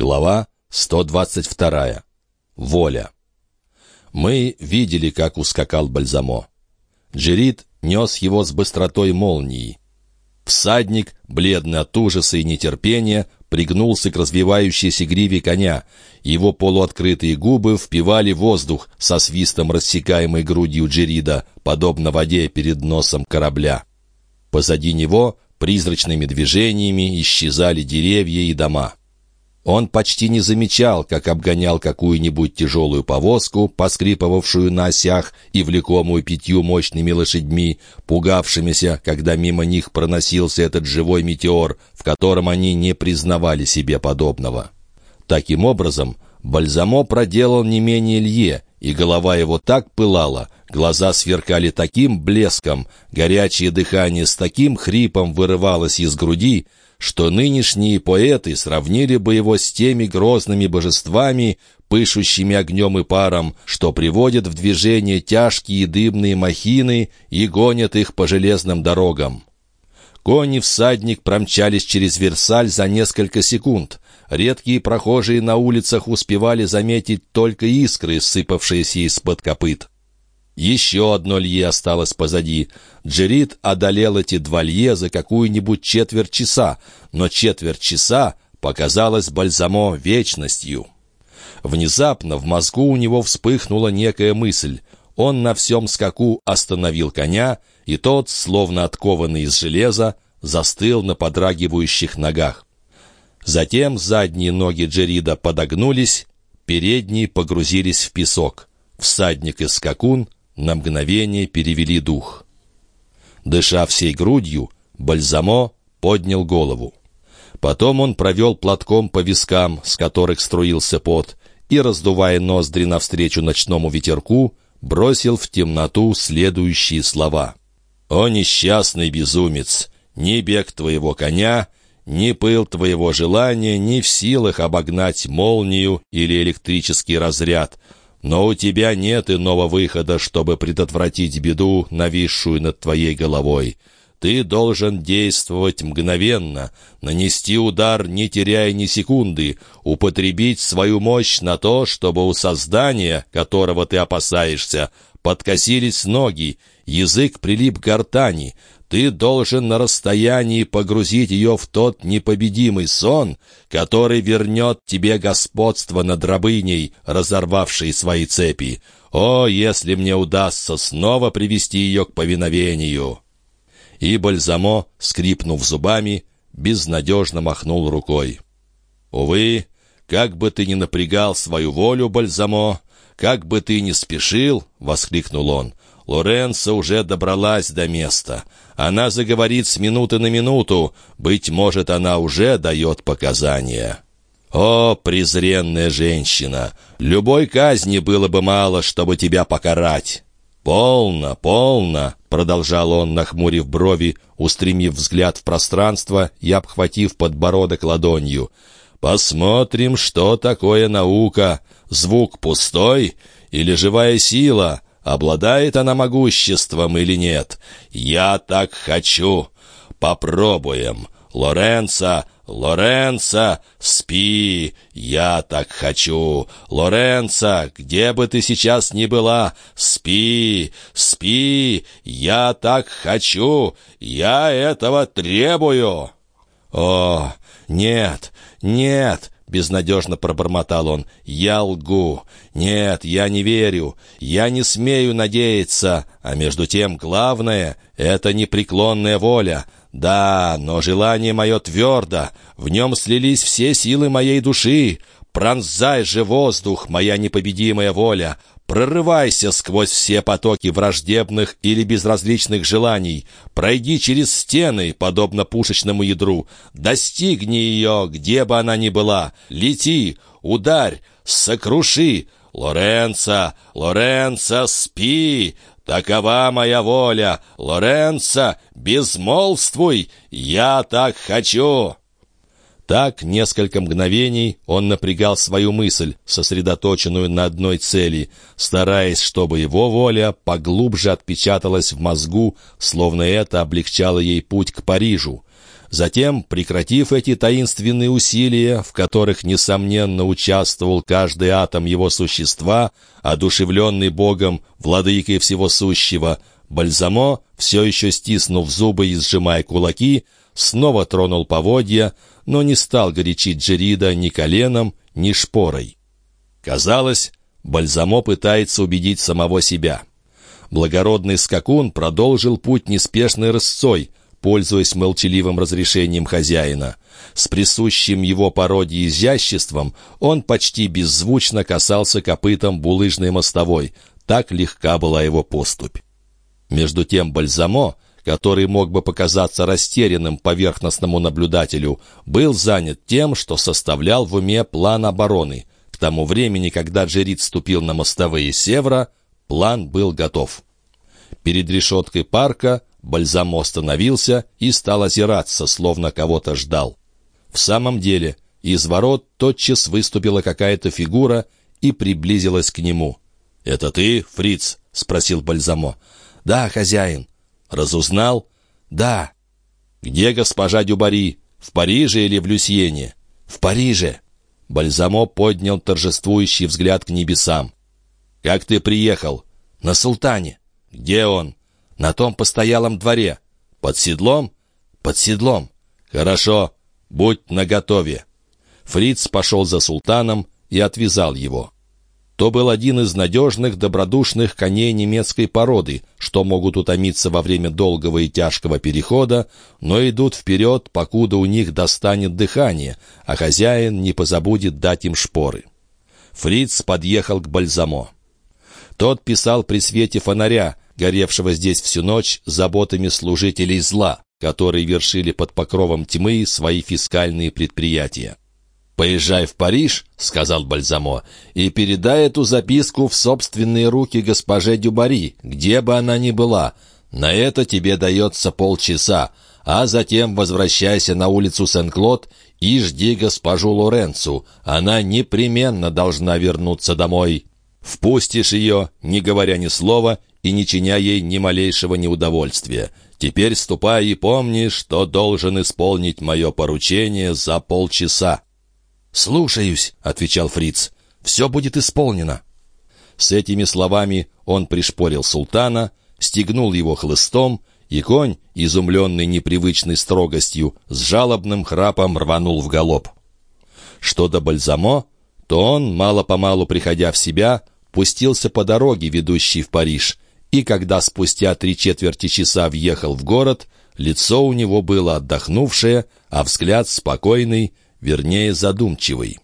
Глава 122. Воля. Мы видели, как ускакал Бальзамо. Джерит нес его с быстротой молнии. Всадник, бледный от ужаса и нетерпения, пригнулся к развивающейся гриве коня. Его полуоткрытые губы впивали воздух со свистом рассекаемой грудью Джерида, подобно воде перед носом корабля. Позади него призрачными движениями исчезали деревья и дома. Он почти не замечал, как обгонял какую-нибудь тяжелую повозку, поскрипывавшую на осях и влекомую пятью мощными лошадьми, пугавшимися, когда мимо них проносился этот живой метеор, в котором они не признавали себе подобного. Таким образом, Бальзамо проделал не менее Илье, и голова его так пылала, глаза сверкали таким блеском, горячее дыхание с таким хрипом вырывалось из груди, что нынешние поэты сравнили бы его с теми грозными божествами, пышущими огнем и паром, что приводят в движение тяжкие дымные махины и гонят их по железным дорогам. Кони всадник промчались через Версаль за несколько секунд. Редкие прохожие на улицах успевали заметить только искры, сыпавшиеся из-под копыт. Еще одно лье осталось позади. Джерит одолел эти два лье за какую-нибудь четверть часа, но четверть часа показалась Бальзамо вечностью. Внезапно в мозгу у него вспыхнула некая мысль. Он на всем скаку остановил коня, и тот, словно откованный из железа, застыл на подрагивающих ногах. Затем задние ноги Джерида подогнулись, передние погрузились в песок. Всадник и скакун на мгновение перевели дух. Дыша всей грудью, Бальзамо поднял голову. Потом он провел платком по вискам, с которых струился пот, и, раздувая ноздри навстречу ночному ветерку, бросил в темноту следующие слова. «О, несчастный безумец! Ни бег твоего коня, ни пыл твоего желания не в силах обогнать молнию или электрический разряд, но у тебя нет иного выхода, чтобы предотвратить беду, нависшую над твоей головой. Ты должен действовать мгновенно, нанести удар, не теряя ни секунды, употребить свою мощь на то, чтобы у создания, которого ты опасаешься, подкосились ноги, язык прилип к гортани, ты должен на расстоянии погрузить ее в тот непобедимый сон, который вернет тебе господство над рабыней, разорвавшей свои цепи. О, если мне удастся снова привести ее к повиновению!» И Бальзамо, скрипнув зубами, безнадежно махнул рукой. «Увы, как бы ты ни напрягал свою волю, Бальзамо, как бы ты ни спешил!» — воскликнул он. Лоренцо уже добралась до места. Она заговорит с минуты на минуту. Быть может, она уже дает показания. «О, презренная женщина! Любой казни было бы мало, чтобы тебя покарать!» «Полно, полно!» — продолжал он, нахмурив брови, устремив взгляд в пространство и обхватив подбородок ладонью. «Посмотрим, что такое наука. Звук пустой или живая сила?» Обладает она могуществом или нет? Я так хочу. Попробуем. Лоренцо, Лоренцо, спи. Я так хочу. Лоренцо, где бы ты сейчас ни была, спи, спи. Я так хочу. Я этого требую. О, нет, нет, Безнадежно пробормотал он. «Я лгу. Нет, я не верю. Я не смею надеяться. А между тем главное — это непреклонная воля. Да, но желание мое твердо. В нем слились все силы моей души. Пронзай же воздух, моя непобедимая воля. Прорывайся сквозь все потоки враждебных или безразличных желаний. Пройди через стены, подобно пушечному ядру. Достигни ее, где бы она ни была. Лети, ударь, сокруши. Лоренцо, Лоренцо, спи! Такова моя воля. Лоренцо, безмолвствуй! Я так хочу!» Так, несколько мгновений он напрягал свою мысль, сосредоточенную на одной цели, стараясь, чтобы его воля поглубже отпечаталась в мозгу, словно это облегчало ей путь к Парижу. Затем, прекратив эти таинственные усилия, в которых, несомненно, участвовал каждый атом его существа, одушевленный Богом, владыкой всего сущего, Бальзамо, все еще стиснув зубы и сжимая кулаки, снова тронул поводья, но не стал горячить Джерида ни коленом, ни шпорой. Казалось, Бальзамо пытается убедить самого себя. Благородный скакун продолжил путь неспешной рысцой, пользуясь молчаливым разрешением хозяина. С присущим его породе изяществом он почти беззвучно касался копытом булыжной мостовой. Так легка была его поступь. Между тем Бальзамо, который мог бы показаться растерянным поверхностному наблюдателю, был занят тем, что составлял в уме план обороны. К тому времени, когда Джерит ступил на мостовые Севра, план был готов. Перед решеткой парка Бальзамо остановился и стал озираться, словно кого-то ждал. В самом деле, из ворот тотчас выступила какая-то фигура и приблизилась к нему. «Это ты, фриц?» — спросил Бальзамо. «Да, хозяин». «Разузнал?» «Да». «Где госпожа Дюбари? В Париже или в Люсьене?» «В Париже». Бальзамо поднял торжествующий взгляд к небесам. «Как ты приехал?» «На султане». «Где он?» «На том постоялом дворе». «Под седлом?» «Под седлом». «Хорошо, будь наготове». Фриц пошел за султаном и отвязал его. То был один из надежных, добродушных коней немецкой породы, что могут утомиться во время долгого и тяжкого перехода, но идут вперед, покуда у них достанет дыхание, а хозяин не позабудет дать им шпоры. Фриц подъехал к Бальзамо. Тот писал при свете фонаря, горевшего здесь всю ночь, заботами служителей зла, которые вершили под покровом тьмы свои фискальные предприятия. «Поезжай в Париж», — сказал Бальзамо, «и передай эту записку в собственные руки госпоже Дюбари, где бы она ни была. На это тебе дается полчаса, а затем возвращайся на улицу Сен-Клод и жди госпожу Лоренцу. Она непременно должна вернуться домой. Впустишь ее, не говоря ни слова и не чиня ей ни малейшего неудовольствия. Теперь ступай и помни, что должен исполнить мое поручение за полчаса». «Слушаюсь», — отвечал Фриц. «Все будет исполнено». С этими словами он пришпорил султана, стегнул его хлыстом, и конь, изумленный непривычной строгостью, с жалобным храпом рванул в галоп. Что до Бальзамо, то он, мало-помалу приходя в себя, пустился по дороге, ведущей в Париж, и когда спустя три четверти часа въехал в город, лицо у него было отдохнувшее, а взгляд спокойный, вернее задумчивый.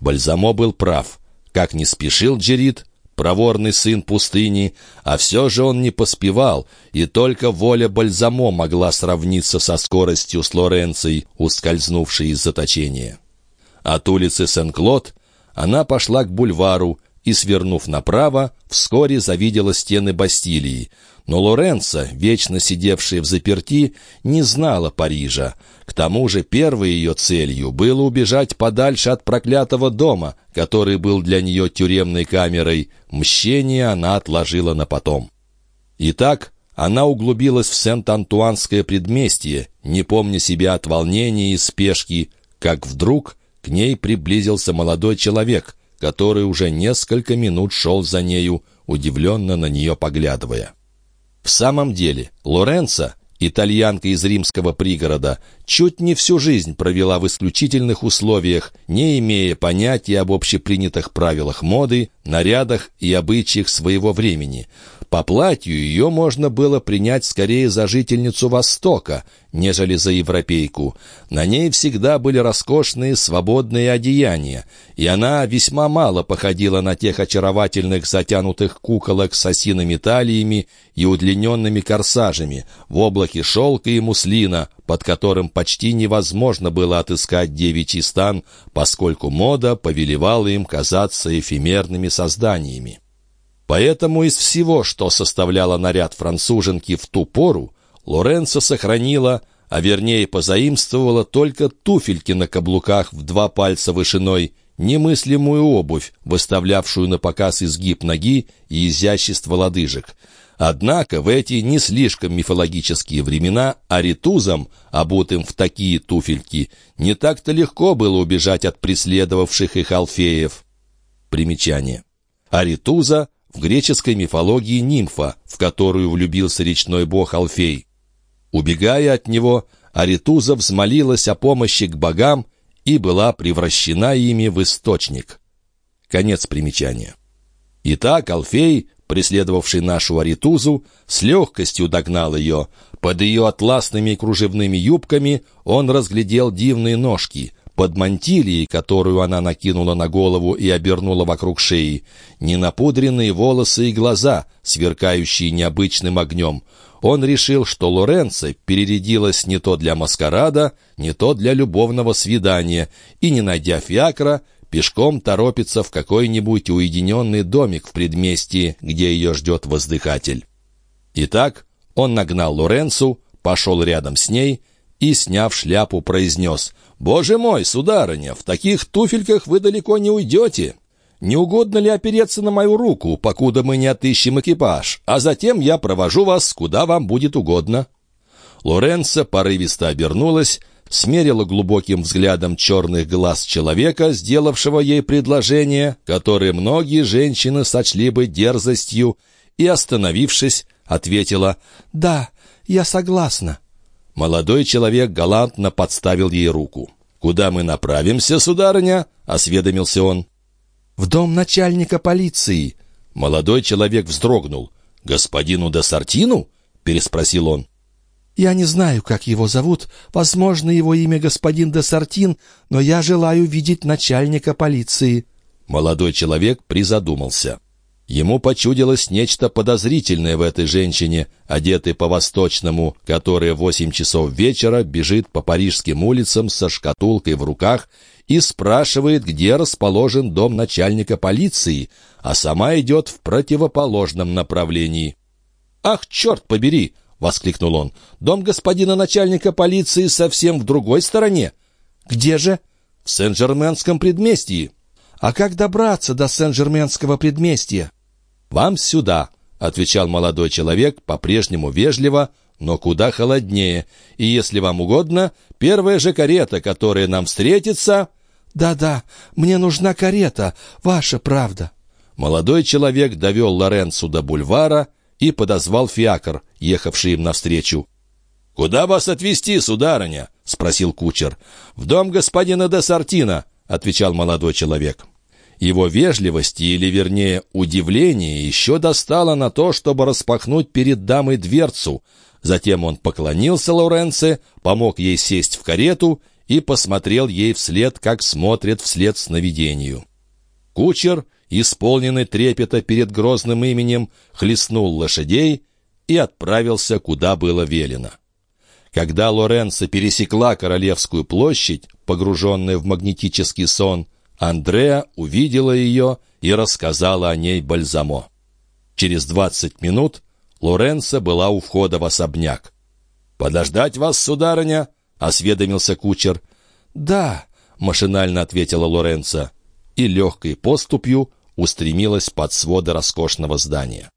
Бальзамо был прав. Как не спешил Джерит, проворный сын пустыни, а все же он не поспевал, и только воля Бальзамо могла сравниться со скоростью с Лоренцией, ускользнувшей из заточения. От улицы Сен-Клод она пошла к бульвару и, свернув направо, вскоре завидела стены Бастилии, но Лоренцо, вечно сидевшая в заперти, не знала Парижа. К тому же первой ее целью было убежать подальше от проклятого дома, который был для нее тюремной камерой. Мщение она отложила на потом. Итак, она углубилась в Сент-Антуанское предместье, не помня себя от волнения и спешки, как вдруг к ней приблизился молодой человек, который уже несколько минут шел за нею, удивленно на нее поглядывая. В самом деле, Лоренцо, итальянка из римского пригорода, чуть не всю жизнь провела в исключительных условиях, не имея понятия об общепринятых правилах моды, нарядах и обычаях своего времени. По платью ее можно было принять скорее за жительницу Востока, нежели за европейку. На ней всегда были роскошные свободные одеяния, и она весьма мало походила на тех очаровательных затянутых куколок с осиными талиями и удлиненными корсажами в облаке шелка и муслина, под которым почти невозможно было отыскать девичий стан, поскольку мода повелевала им казаться эфемерными созданиями. Поэтому из всего, что составляло наряд француженки в ту пору, Лоренцо сохранила, а вернее позаимствовала только туфельки на каблуках в два пальца вышиной, немыслимую обувь, выставлявшую на показ изгиб ноги и изящество лодыжек. Однако в эти не слишком мифологические времена аритузам, обутым в такие туфельки, не так-то легко было убежать от преследовавших их алфеев. Примечание. Аритуза в греческой мифологии нимфа, в которую влюбился речной бог Алфей. Убегая от него, Аритуза взмолилась о помощи к богам и была превращена ими в источник. Конец примечания. Итак, Алфей, преследовавший нашу Аритузу, с легкостью догнал ее. Под ее атласными кружевными юбками он разглядел дивные ножки, под мантилией, которую она накинула на голову и обернула вокруг шеи, ненапудренные волосы и глаза, сверкающие необычным огнем. Он решил, что Лоренцо перерядилась не то для маскарада, не то для любовного свидания, и, не найдя фиакра, пешком торопится в какой-нибудь уединенный домик в предместье, где ее ждет воздыхатель. Итак, он нагнал Лоренцу, пошел рядом с ней и, сняв шляпу, произнес «Боже мой, сударыня, в таких туфельках вы далеко не уйдете. Не угодно ли опереться на мою руку, покуда мы не отыщем экипаж, а затем я провожу вас, куда вам будет угодно?» Лоренцо порывисто обернулась, смерила глубоким взглядом черных глаз человека, сделавшего ей предложение, которое многие женщины сочли бы дерзостью, и, остановившись, ответила «Да, я согласна». Молодой человек галантно подставил ей руку. «Куда мы направимся, сударыня?» — осведомился он. «В дом начальника полиции». Молодой человек вздрогнул. «Господину Десартину?» — переспросил он. «Я не знаю, как его зовут. Возможно, его имя господин Десартин, но я желаю видеть начальника полиции». Молодой человек призадумался. Ему почудилось нечто подозрительное в этой женщине, одетой по-восточному, которая в восемь часов вечера бежит по парижским улицам со шкатулкой в руках и спрашивает, где расположен дом начальника полиции, а сама идет в противоположном направлении. «Ах, черт побери!» — воскликнул он. «Дом господина начальника полиции совсем в другой стороне». «Где же?» «В Сен-Жерменском предместье». «А как добраться до Сен-Жерменского предместья?» «Вам сюда», — отвечал молодой человек, по-прежнему вежливо, но куда холоднее. «И если вам угодно, первая же карета, которая нам встретится...» «Да-да, мне нужна карета, ваша правда». Молодой человек довел Лоренцу до бульвара и подозвал фиакр, ехавший им навстречу. «Куда вас отвезти, сударыня?» — спросил кучер. «В дом господина де Сартина», — отвечал молодой человек. Его вежливости, или вернее удивление, еще достало на то, чтобы распахнуть перед дамой дверцу. Затем он поклонился Лоренце, помог ей сесть в карету и посмотрел ей вслед, как смотрит вслед сновидению. Кучер, исполненный трепета перед грозным именем, хлестнул лошадей и отправился, куда было велено. Когда Лоренцо пересекла Королевскую площадь, погруженная в магнетический сон, Андреа увидела ее и рассказала о ней Бальзамо. Через двадцать минут Лоренцо была у входа в особняк. «Подождать вас, сударыня?» — осведомился кучер. «Да», — машинально ответила Лоренцо и легкой поступью устремилась под своды роскошного здания.